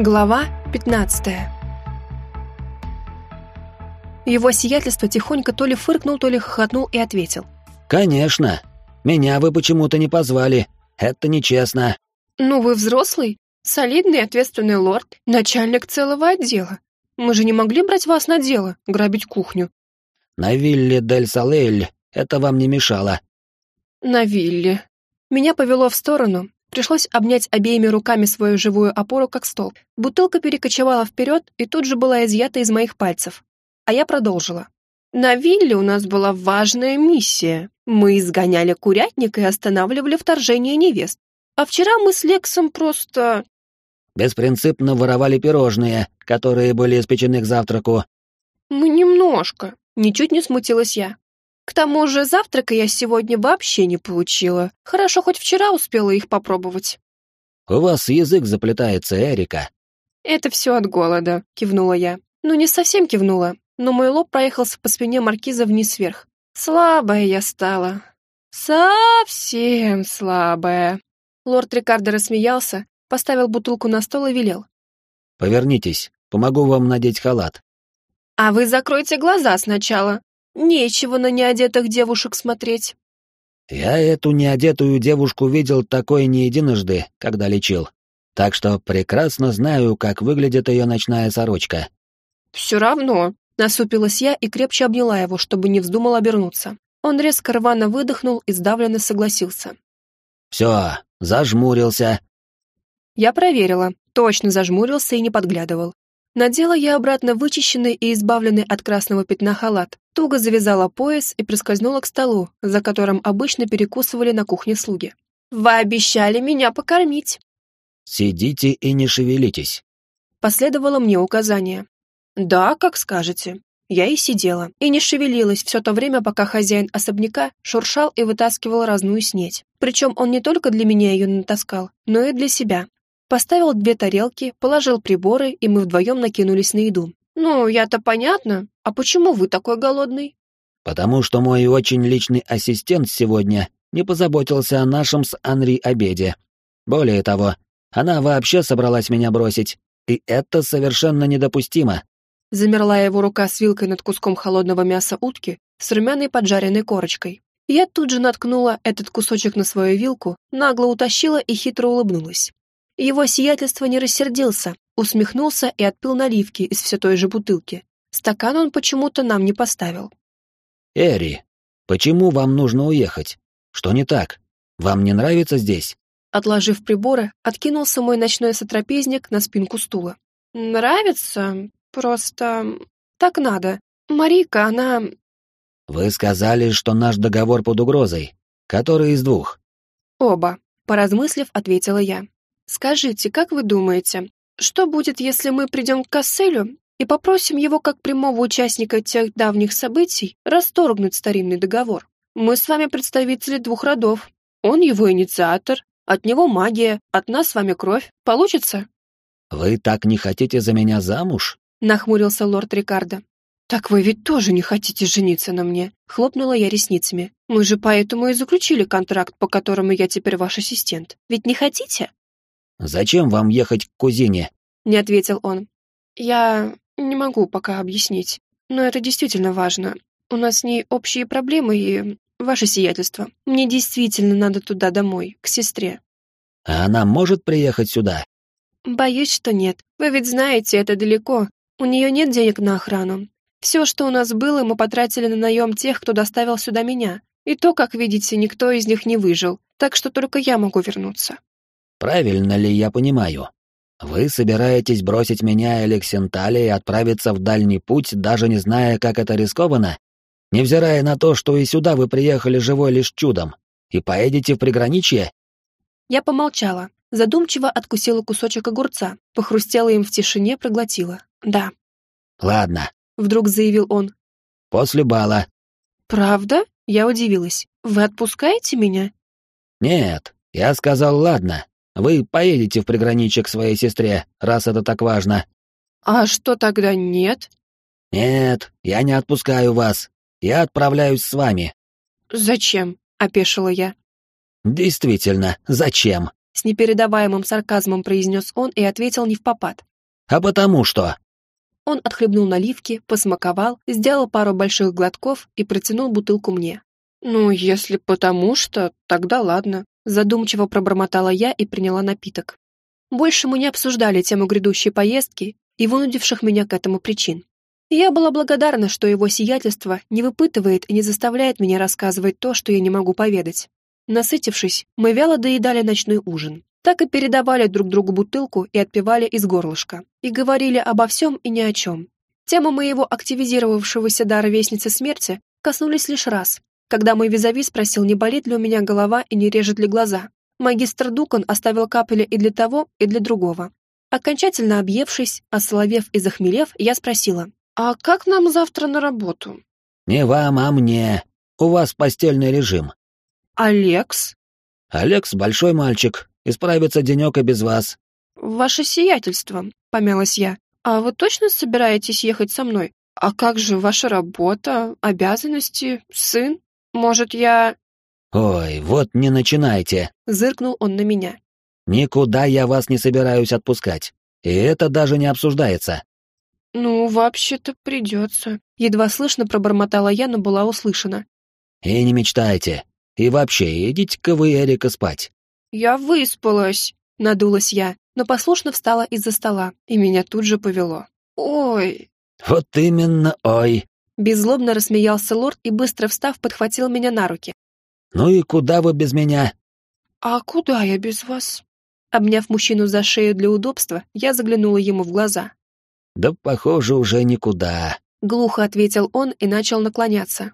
Глава 15 Его сиятельство тихонько то ли фыркнул, то ли хохотнул и ответил. «Конечно. Меня вы почему-то не позвали. Это нечестно». «Ну, вы взрослый, солидный ответственный лорд, начальник целого отдела. Мы же не могли брать вас на дело, грабить кухню». «На вилле Дель Салейль это вам не мешало». «На вилле». Меня повело в сторону, Пришлось обнять обеими руками свою живую опору, как столб. Бутылка перекочевала вперед и тут же была изъята из моих пальцев. А я продолжила. На вилле у нас была важная миссия. Мы изгоняли курятник и останавливали вторжение невест. А вчера мы с Лексом просто... Беспринципно воровали пирожные, которые были испечены к завтраку. Мы немножко. Ничуть не смутилась я. К тому же завтрака я сегодня вообще не получила. Хорошо, хоть вчера успела их попробовать. «У вас язык заплетается, Эрика». «Это все от голода», — кивнула я. Ну, не совсем кивнула, но мой лоб проехался по спине маркиза вниз-вверх. Слабая я стала. Совсем слабая. Лорд Рикардо рассмеялся, поставил бутылку на стол и велел. «Повернитесь, помогу вам надеть халат». «А вы закройте глаза сначала», Нечего на неодетых девушек смотреть. Я эту неодетую девушку видел такой не единожды, когда лечил. Так что прекрасно знаю, как выглядит ее ночная сорочка. Все равно, насупилась я и крепче обняла его, чтобы не вздумал обернуться. Он резко рвано выдохнул и сдавленно согласился. Все, зажмурился. Я проверила, точно зажмурился и не подглядывал. Надела я обратно вычищенный и избавленный от красного пятна халат, туго завязала пояс и прискользнула к столу, за которым обычно перекусывали на кухне слуги. «Вы обещали меня покормить!» «Сидите и не шевелитесь!» Последовало мне указание. «Да, как скажете». Я и сидела, и не шевелилась все то время, пока хозяин особняка шуршал и вытаскивал разную снеть. Причем он не только для меня ее натаскал, но и для себя. Поставил две тарелки, положил приборы, и мы вдвоем накинулись на еду. «Ну, я-то понятно. А почему вы такой голодный?» «Потому что мой очень личный ассистент сегодня не позаботился о нашем с Анри обеде. Более того, она вообще собралась меня бросить, и это совершенно недопустимо». Замерла его рука с вилкой над куском холодного мяса утки с румяной поджаренной корочкой. Я тут же наткнула этот кусочек на свою вилку, нагло утащила и хитро улыбнулась. Его сиятельство не рассердился, усмехнулся и отпил наливки из все той же бутылки. Стакан он почему-то нам не поставил. «Эри, почему вам нужно уехать? Что не так? Вам не нравится здесь?» Отложив приборы, откинулся мой ночной сотрапезник на спинку стула. «Нравится? Просто... так надо. Марика, она...» «Вы сказали, что наш договор под угрозой. Который из двух?» «Оба», — поразмыслив, ответила я. Скажите, как вы думаете, что будет, если мы придем к Касселю и попросим его, как прямого участника тех давних событий, расторгнуть старинный договор? Мы с вами представители двух родов. Он его инициатор, от него магия, от нас с вами кровь. Получится? Вы так не хотите за меня замуж? Нахмурился лорд Рикардо. «Так вы ведь тоже не хотите жениться на мне?» Хлопнула я ресницами. «Мы же поэтому и заключили контракт, по которому я теперь ваш ассистент. Ведь не хотите?» Зачем вам ехать к кузине?» Не ответил он. «Я не могу пока объяснить, но это действительно важно. У нас с ней общие проблемы и ваше сиятельство. Мне действительно надо туда домой, к сестре». «А она может приехать сюда?» «Боюсь, что нет. Вы ведь знаете, это далеко. У нее нет денег на охрану. Все, что у нас было, мы потратили на наем тех, кто доставил сюда меня. И то, как видите, никто из них не выжил. Так что только я могу вернуться». Правильно ли я понимаю? Вы собираетесь бросить меня и Лексентали и отправиться в дальний путь, даже не зная, как это рискованно? Невзирая на то, что и сюда вы приехали живой лишь чудом, и поедете в приграничье?» Я помолчала, задумчиво откусила кусочек огурца, похрустела им в тишине, проглотила. «Да». «Ладно», — вдруг заявил он. «После бала». «Правда?» — я удивилась. «Вы отпускаете меня?» «Нет, я сказал ладно, вы поедете в приграничье к своей сестре, раз это так важно». «А что тогда нет?» «Нет, я не отпускаю вас. Я отправляюсь с вами». «Зачем?» — опешила я. «Действительно, зачем?» С непередаваемым сарказмом произнес он и ответил не в попад. А потому что...» Он отхлебнул наливки, посмаковал, сделал пару больших глотков и протянул бутылку мне. «Ну, если потому что, тогда ладно», задумчиво пробормотала я и приняла напиток. Больше мы не обсуждали тему грядущей поездки и вынудивших меня к этому причин. Я была благодарна, что его сиятельство не выпытывает и не заставляет меня рассказывать то, что я не могу поведать. Насытившись, мы вяло доедали ночной ужин. Так и передавали друг другу бутылку и отпивали из горлышка. И говорили обо всем и ни о чем. Тему моего активизировавшегося дара Вестницы Смерти коснулись лишь раз, когда мой визави спросил, не болит ли у меня голова и не режет ли глаза. Магистр Дукан оставил капели и для того, и для другого. Окончательно объевшись, ословев и захмелев, я спросила, «А как нам завтра на работу?» «Не вам, а мне. У вас постельный режим». «Алекс?» «Алекс — большой мальчик, и справится денек и без вас». «Ваше сиятельство», — помялась я. «А вы точно собираетесь ехать со мной? А как же ваша работа, обязанности, сын? Может, я...» «Ой, вот не начинайте», — зыркнул он на меня. «Никуда я вас не собираюсь отпускать. И это даже не обсуждается. «Ну, вообще-то придется», — едва слышно пробормотала я, но была услышана. «И не мечтайте. И вообще, идите-ка вы, Эрика, спать». «Я выспалась», — надулась я, но послушно встала из-за стола, и меня тут же повело. «Ой». «Вот именно, ой». Беззлобно рассмеялся лорд и, быстро встав, подхватил меня на руки. «Ну и куда вы без меня?» «А куда я без вас?» Обняв мужчину за шею для удобства, я заглянула ему в глаза. «Да, похоже, уже никуда», — глухо ответил он и начал наклоняться.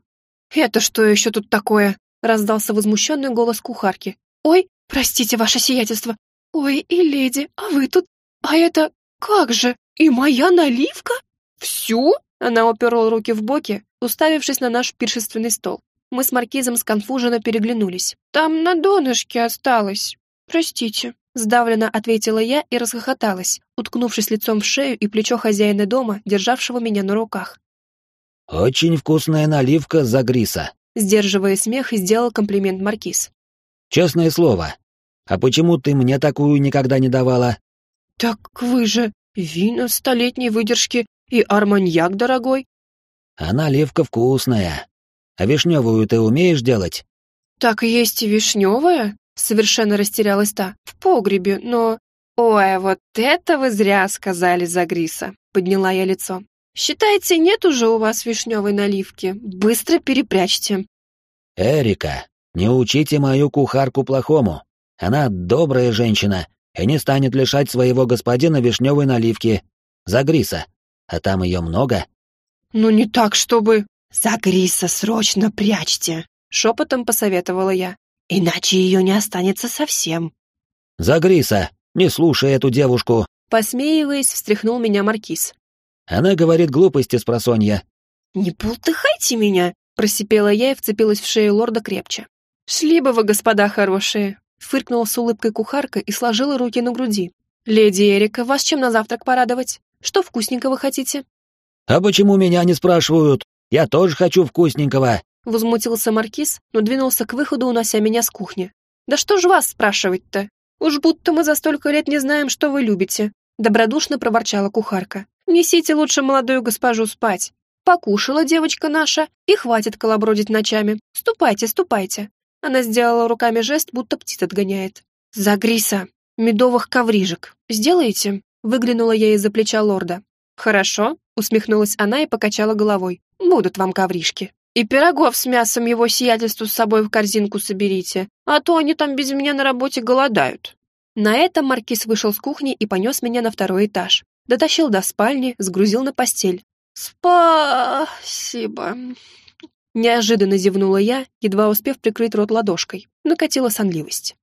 «Это что еще тут такое?» — раздался возмущенный голос кухарки. «Ой, простите, ваше сиятельство! Ой, и леди, а вы тут? А это... как же? И моя наливка? Всю?» Она уперла руки в боки, уставившись на наш пиршественный стол. Мы с маркизом сконфуженно переглянулись. «Там на донышке осталось. Простите». Сдавленно ответила я и расхохоталась, уткнувшись лицом в шею и плечо хозяина дома, державшего меня на руках. «Очень вкусная наливка за Гриса», — сдерживая смех, сделал комплимент Маркиз. «Честное слово. А почему ты мне такую никогда не давала?» «Так вы же вина столетней выдержки и арманьяк дорогой». «А наливка вкусная. А вишневую ты умеешь делать?» «Так есть и вишневая?» Совершенно растерялась та. В погребе, но... «Ой, вот это вы зря сказали за Гриса», — подняла я лицо. «Считайте, нет уже у вас вишневой наливки. Быстро перепрячьте». «Эрика, не учите мою кухарку плохому. Она добрая женщина и не станет лишать своего господина вишневой наливки. За Гриса. А там ее много». «Ну не так, чтобы...» «За Гриса срочно прячьте», — шепотом посоветовала я. Иначе ее не останется совсем. «За Гриса! Не слушай эту девушку!» Посмеиваясь, встряхнул меня Маркиз. «Она говорит глупости с просонья». «Не бултыхайте меня!» Просипела я и вцепилась в шею лорда крепче. «Шли бы вы, господа хорошие!» Фыркнула с улыбкой кухарка и сложила руки на груди. «Леди Эрика, вас чем на завтрак порадовать? Что вкусненького хотите?» «А почему меня не спрашивают? Я тоже хочу вкусненького!» Возмутился Маркиз, но двинулся к выходу, унося меня с кухни. «Да что ж вас спрашивать-то? Уж будто мы за столько лет не знаем, что вы любите», добродушно проворчала кухарка. «Несите лучше молодую госпожу спать. Покушала девочка наша, и хватит колобродить ночами. Ступайте, ступайте». Она сделала руками жест, будто птиц отгоняет. «За Гриса! Медовых коврижек! Сделаете?» Выглянула я из-за плеча лорда. «Хорошо», — усмехнулась она и покачала головой. «Будут вам ковришки». И пирогов с мясом его сиятельству с собой в корзинку соберите, а то они там без меня на работе голодают». На этом маркиз вышел с кухни и понес меня на второй этаж. Дотащил до спальни, сгрузил на постель. «Спасибо». Неожиданно зевнула я, едва успев прикрыть рот ладошкой. Накатила сонливость.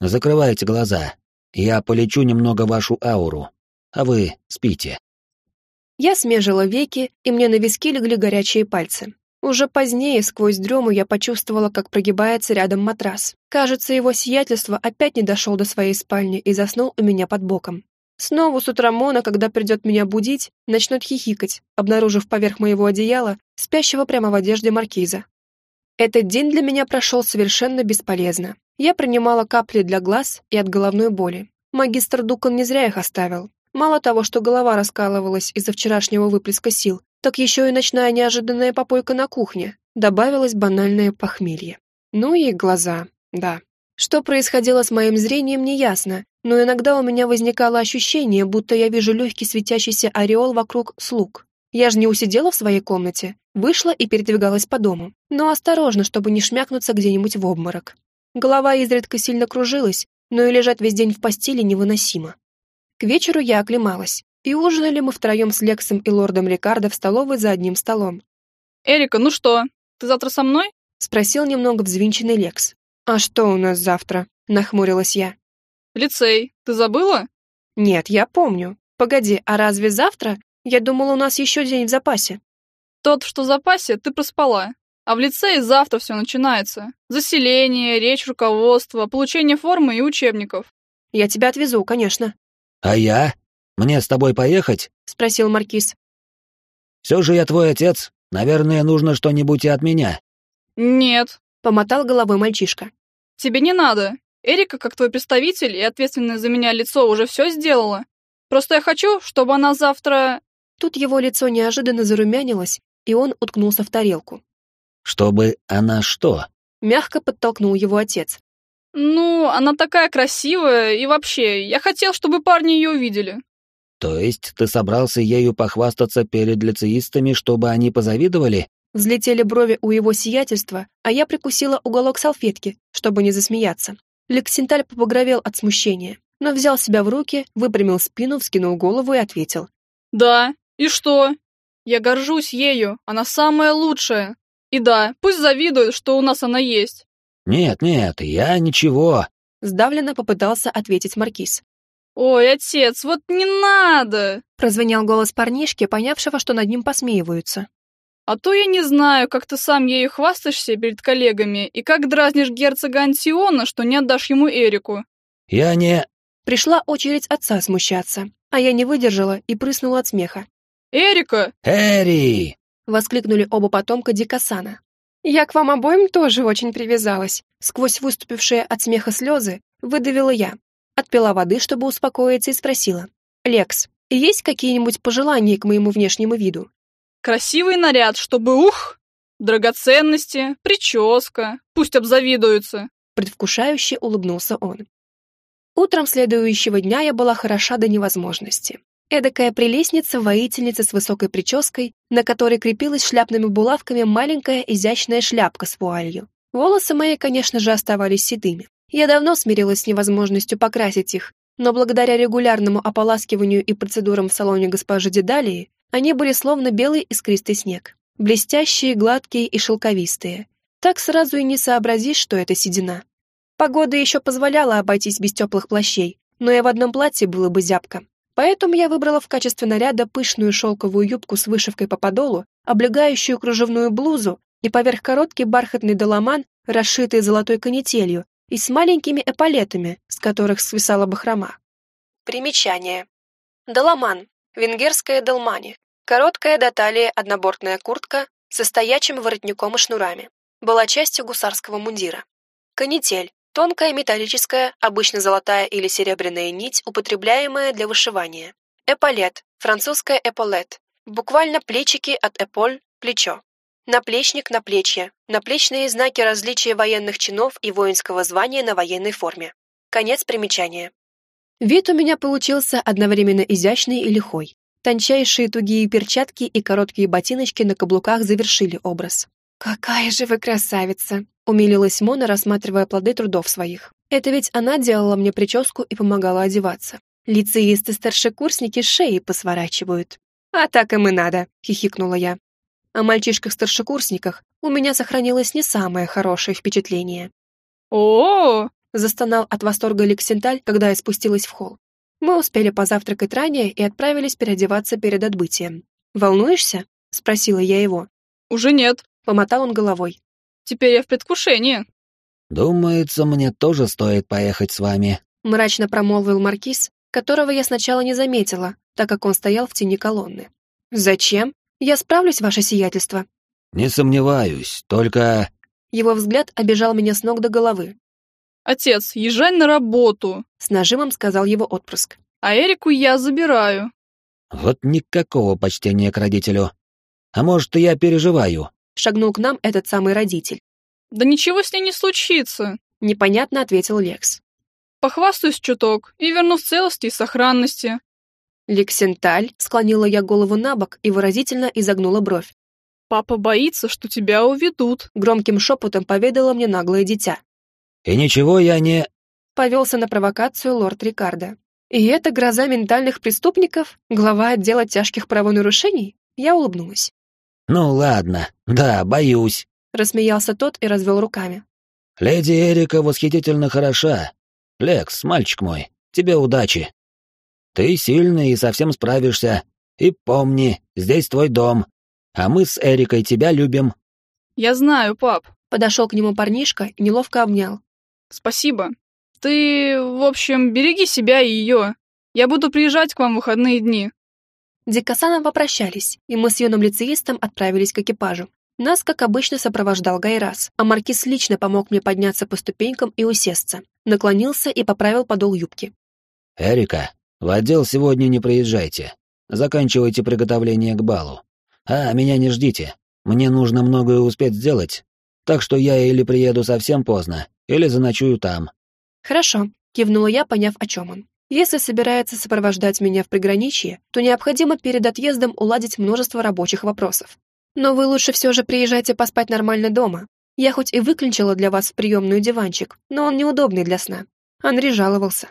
«Закрывайте глаза. Я полечу немного вашу ауру. А вы спите». Я смежила веки, и мне на виски легли горячие пальцы. Уже позднее, сквозь дрему, я почувствовала, как прогибается рядом матрас. Кажется, его сиятельство опять не дошел до своей спальни и заснул у меня под боком. Снова с утра Мона, когда придет меня будить, начнет хихикать, обнаружив поверх моего одеяла спящего прямо в одежде маркиза. Этот день для меня прошел совершенно бесполезно. Я принимала капли для глаз и от головной боли. Магистр Дукан не зря их оставил. Мало того, что голова раскалывалась из-за вчерашнего выплеска сил, так еще и ночная неожиданная попойка на кухне. Добавилось банальное похмелье. Ну и глаза, да. Что происходило с моим зрением, неясно, но иногда у меня возникало ощущение, будто я вижу легкий светящийся ореол вокруг слуг. Я же не усидела в своей комнате, вышла и передвигалась по дому, но осторожно, чтобы не шмякнуться где-нибудь в обморок. Голова изредка сильно кружилась, но и лежать весь день в постели невыносимо. К вечеру я оклемалась, и ужинали мы втроем с Лексом и лордом Рикардо в столовой за одним столом. «Эрика, ну что, ты завтра со мной?» — спросил немного взвинченный Лекс. «А что у нас завтра?» — нахмурилась я. «Лицей. Ты забыла?» «Нет, я помню. Погоди, а разве завтра? Я думала, у нас еще день в запасе». «Тот, что в запасе, ты проспала. А в лицее завтра все начинается. Заселение, речь руководства, получение формы и учебников». «Я тебя отвезу, конечно». «А я? Мне с тобой поехать?» — спросил Маркиз. «Все же я твой отец. Наверное, нужно что-нибудь и от меня». «Нет», — помотал головой мальчишка. «Тебе не надо. Эрика, как твой представитель и ответственное за меня лицо, уже все сделала. Просто я хочу, чтобы она завтра...» Тут его лицо неожиданно зарумянилось, и он уткнулся в тарелку. «Чтобы она что?» Мягко подтолкнул его отец. «Ну, она такая красивая, и вообще, я хотел, чтобы парни ее увидели». «То есть ты собрался ею похвастаться перед лицеистами, чтобы они позавидовали?» Взлетели брови у его сиятельства, а я прикусила уголок салфетки, чтобы не засмеяться. Лексенталь побагровел от смущения, но взял себя в руки, выпрямил спину, вскинул голову и ответил. «Да, и что? Я горжусь ею, она самая лучшая. И да, пусть завидуют, что у нас она есть». «Нет, нет, я ничего», — сдавленно попытался ответить Маркиз. «Ой, отец, вот не надо!» — прозвенел голос парнишки, понявшего, что над ним посмеиваются. «А то я не знаю, как ты сам ею хвастаешься перед коллегами и как дразнишь герцога Антиона, что не отдашь ему Эрику». «Я не...» Пришла очередь отца смущаться, а я не выдержала и прыснула от смеха. «Эрика!» «Эри!» — воскликнули оба потомка Дикасана. «Я к вам обоим тоже очень привязалась», — сквозь выступившие от смеха слезы выдавила я. Отпила воды, чтобы успокоиться, и спросила. «Лекс, есть какие-нибудь пожелания к моему внешнему виду?» «Красивый наряд, чтобы ух! Драгоценности, прическа, пусть обзавидуются!» Предвкушающе улыбнулся он. Утром следующего дня я была хороша до невозможности. Эдакая прелестница-воительница с высокой прической, на которой крепилась шляпными булавками маленькая изящная шляпка с вуалью. Волосы мои, конечно же, оставались седыми. Я давно смирилась с невозможностью покрасить их, но благодаря регулярному ополаскиванию и процедурам в салоне госпожи Дедалии, они были словно белый искристый снег. Блестящие, гладкие и шелковистые. Так сразу и не сообразишь, что это седина. Погода еще позволяла обойтись без теплых плащей, но и в одном платье было бы зябко. Поэтому я выбрала в качестве наряда пышную шелковую юбку с вышивкой по подолу, облегающую кружевную блузу и поверх короткий бархатный доломан, расшитый золотой канителью, и с маленькими эполетами, с которых свисала бахрома. Примечание. Доломан. Венгерская долмани. Короткая до талии однобортная куртка со стоячим воротником и шнурами. Была частью гусарского мундира. Канитель. Тонкая металлическая, обычно золотая или серебряная нить, употребляемая для вышивания. Эполет, французская эполет, буквально плечики от эполь, плечо. Наплечник, наплечье, наплечные знаки различия военных чинов и воинского звания на военной форме. Конец примечания. Вид у меня получился одновременно изящный и лихой. Тончайшие тугие перчатки и короткие ботиночки на каблуках завершили образ. «Какая же вы красавица!» — умилилась Мона, рассматривая плоды трудов своих. «Это ведь она делала мне прическу и помогала одеваться. Лицеисты-старшекурсники шеи посворачивают». «А так им и надо», — хихикнула я. О мальчишках-старшекурсниках у меня сохранилось не самое хорошее впечатление. о, -о, застонал от восторга Лексенталь, когда я спустилась в холл. Мы успели позавтракать ранее и отправились переодеваться перед отбытием. «Волнуешься?» — спросила я его. «Уже нет», Помотал он головой. «Теперь я в предвкушении». «Думается, мне тоже стоит поехать с вами», — мрачно промолвил Маркиз, которого я сначала не заметила, так как он стоял в тени колонны. «Зачем? Я справлюсь, ваше сиятельство». «Не сомневаюсь, только...» Его взгляд обижал меня с ног до головы. «Отец, езжай на работу!» С нажимом сказал его отпрыск. А Эрику я забираю. Вот никакого почтения к родителю. А может, я переживаю? Шагнул к нам этот самый родитель. Да ничего с ней не случится. Непонятно ответил Лекс. Похвастаюсь чуток и верну в целости и сохранности. Лексенталь, склонила я голову на бок и выразительно изогнула бровь. Папа боится, что тебя уведут. Громким шепотом поведала мне наглое дитя. И ничего я не... Повелся на провокацию лорд Рикардо. И это гроза ментальных преступников? Глава отдела тяжких правонарушений? Я улыбнулась. Ну ладно, да, боюсь. Рассмеялся тот и развел руками. Леди Эрика восхитительно хороша. Лекс, мальчик мой, тебе удачи. Ты сильный и совсем справишься. И помни, здесь твой дом. А мы с Эрикой тебя любим. Я знаю, пап. Подошел к нему парнишка и неловко обнял. Спасибо. Ты, в общем, береги себя и ее. Я буду приезжать к вам в выходные дни. Дикасаном попрощались, и мы с юным лицеистом отправились к экипажу. Нас, как обычно, сопровождал Гайрас, а Маркиз лично помог мне подняться по ступенькам и усесться. Наклонился и поправил подол юбки. «Эрика, в отдел сегодня не приезжайте. Заканчивайте приготовление к балу. А, меня не ждите. Мне нужно многое успеть сделать. Так что я или приеду совсем поздно, или заночую там. «Хорошо», — кивнула я, поняв, о чем он. «Если собирается сопровождать меня в приграничье, то необходимо перед отъездом уладить множество рабочих вопросов. Но вы лучше все же приезжайте поспать нормально дома. Я хоть и выключила для вас в приемную диванчик, но он неудобный для сна». Андрей жаловался.